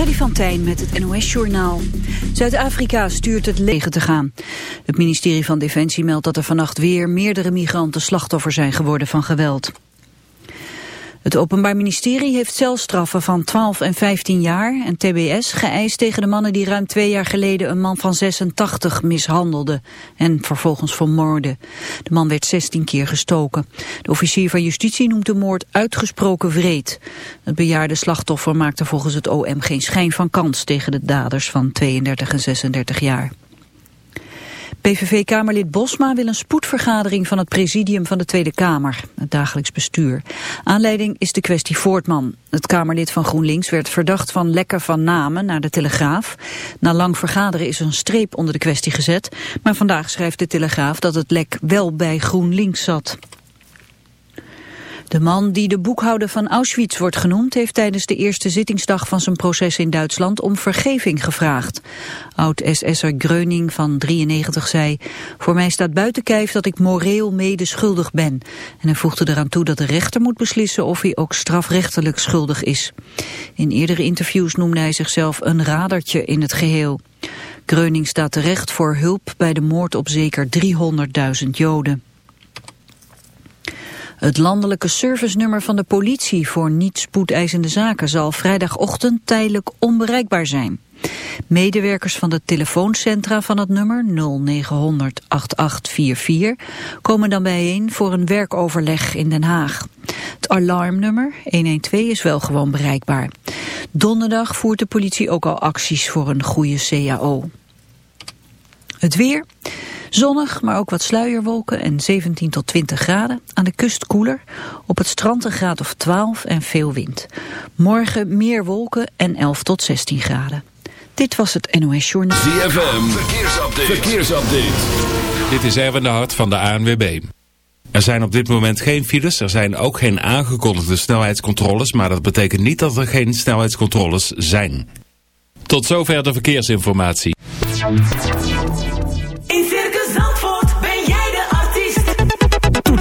Freddy van met het NOS-journaal. Zuid-Afrika stuurt het leger te gaan. Het ministerie van Defensie meldt dat er vannacht weer meerdere migranten slachtoffer zijn geworden van geweld. Het Openbaar Ministerie heeft celstraffen van 12 en 15 jaar en tbs geëist tegen de mannen die ruim twee jaar geleden een man van 86 mishandelden en vervolgens vermoorden. De man werd 16 keer gestoken. De officier van justitie noemt de moord uitgesproken wreed. Het bejaarde slachtoffer maakte volgens het OM geen schijn van kans tegen de daders van 32 en 36 jaar. PVV-kamerlid Bosma wil een spoedvergadering van het presidium van de Tweede Kamer, het dagelijks bestuur. Aanleiding is de kwestie Voortman. Het Kamerlid van GroenLinks werd verdacht van lekken van namen naar de Telegraaf. Na lang vergaderen is een streep onder de kwestie gezet, maar vandaag schrijft de Telegraaf dat het lek wel bij GroenLinks zat. De man die de boekhouder van Auschwitz wordt genoemd... heeft tijdens de eerste zittingsdag van zijn proces in Duitsland om vergeving gevraagd. Oud-SS'er Gröning van 93 zei... Voor mij staat buiten kijf dat ik moreel medeschuldig ben. En hij voegde eraan toe dat de rechter moet beslissen... of hij ook strafrechtelijk schuldig is. In eerdere interviews noemde hij zichzelf een radertje in het geheel. Gröning staat terecht voor hulp bij de moord op zeker 300.000 Joden. Het landelijke servicenummer van de politie voor niet spoedeisende zaken zal vrijdagochtend tijdelijk onbereikbaar zijn. Medewerkers van de telefooncentra van het nummer 0900 8844 komen dan bijeen voor een werkoverleg in Den Haag. Het alarmnummer 112 is wel gewoon bereikbaar. Donderdag voert de politie ook al acties voor een goede CAO. Het weer... Zonnig, maar ook wat sluierwolken en 17 tot 20 graden. Aan de kust koeler, op het strand een graad of 12 en veel wind. Morgen meer wolken en 11 tot 16 graden. Dit was het NOS Journal. ZFM, verkeersupdate. verkeersupdate. Dit is Erwin de Hart van de ANWB. Er zijn op dit moment geen files, er zijn ook geen aangekondigde snelheidscontroles... maar dat betekent niet dat er geen snelheidscontroles zijn. Tot zover de verkeersinformatie.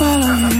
follow you.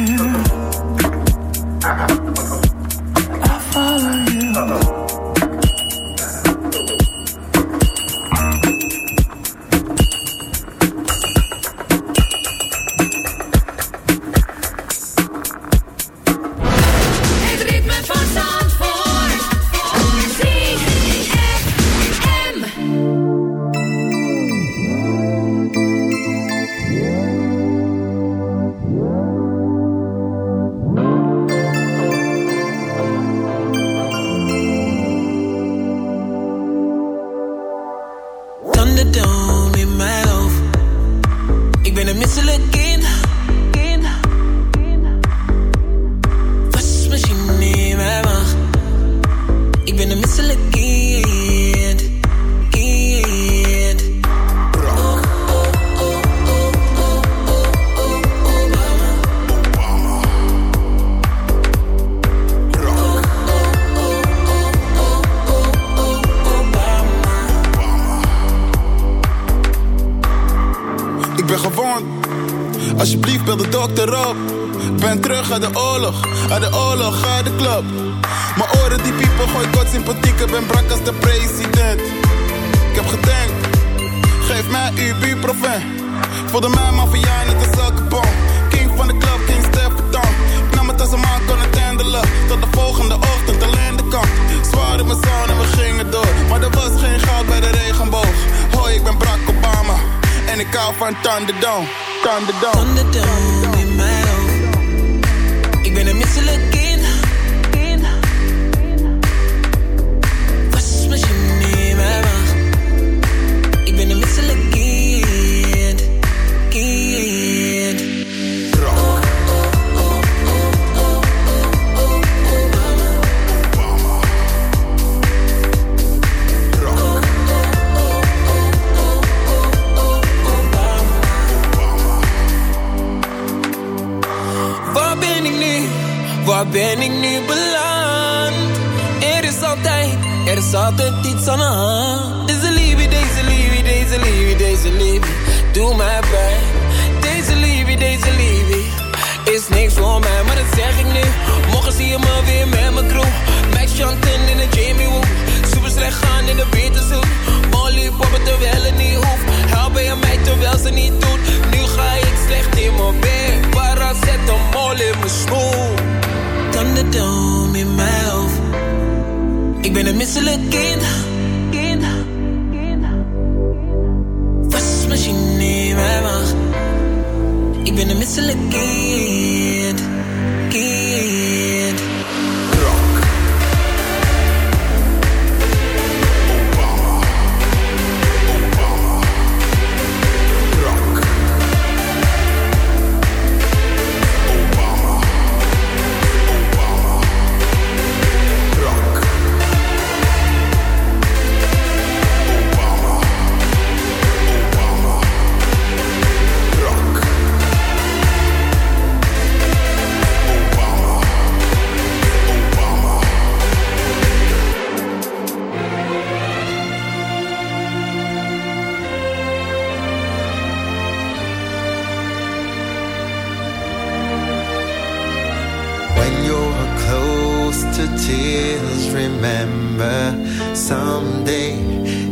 to tears. Remember, someday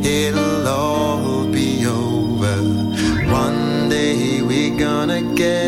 it'll all be over. One day we're gonna get.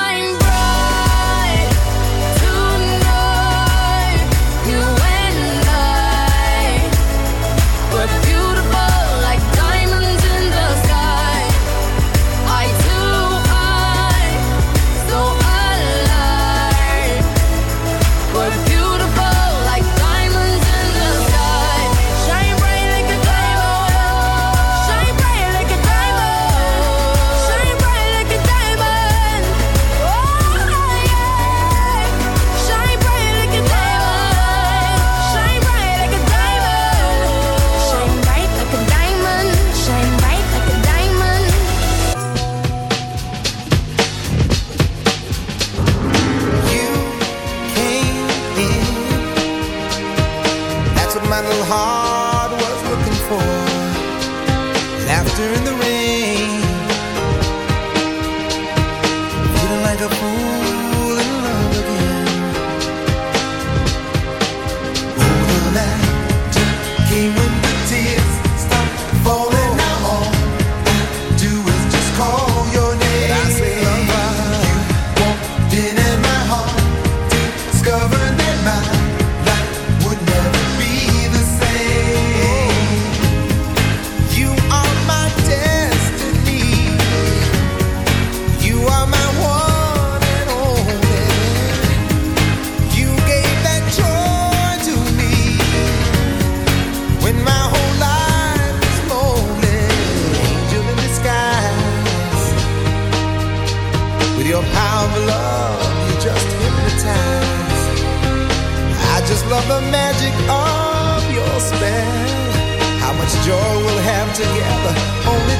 find together, only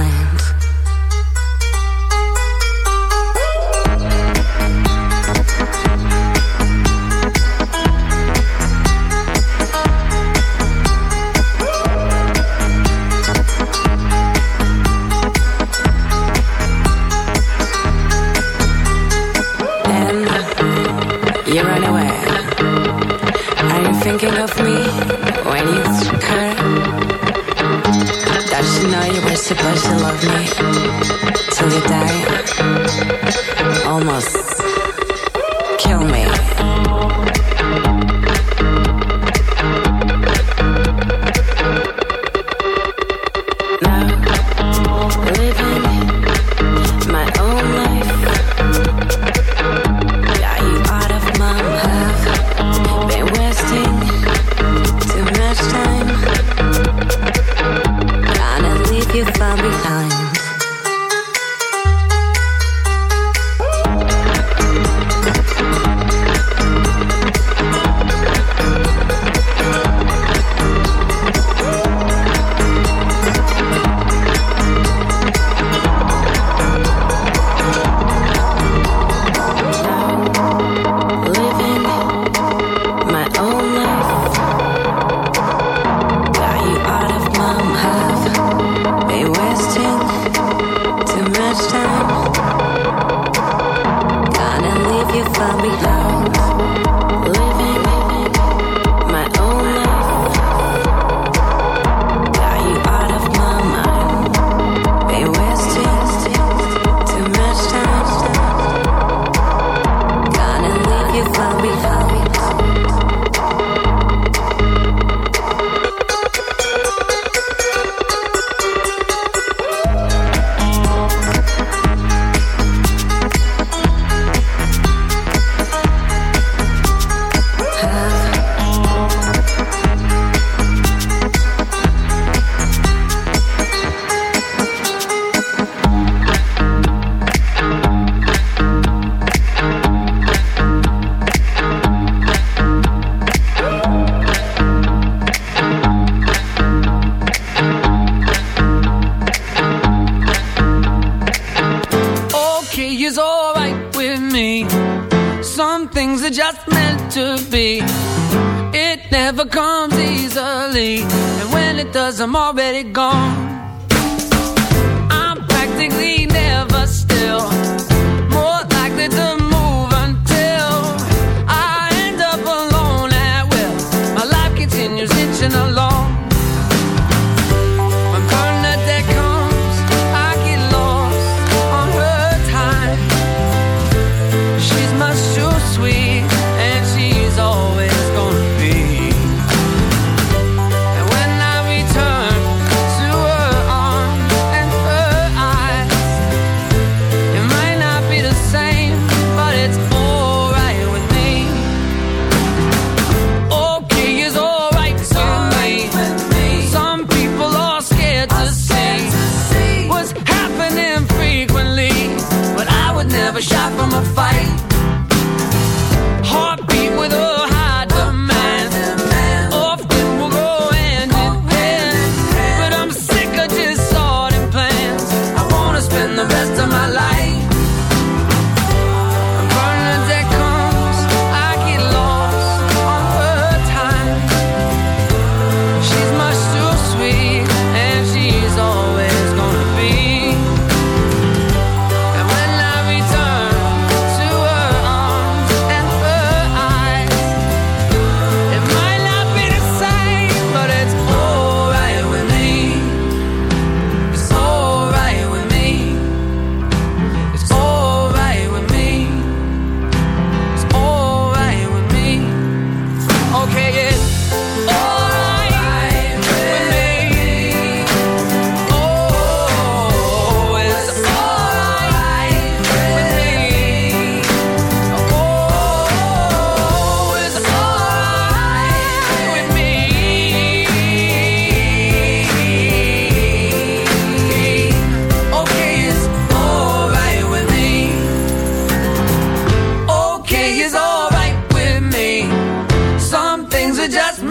just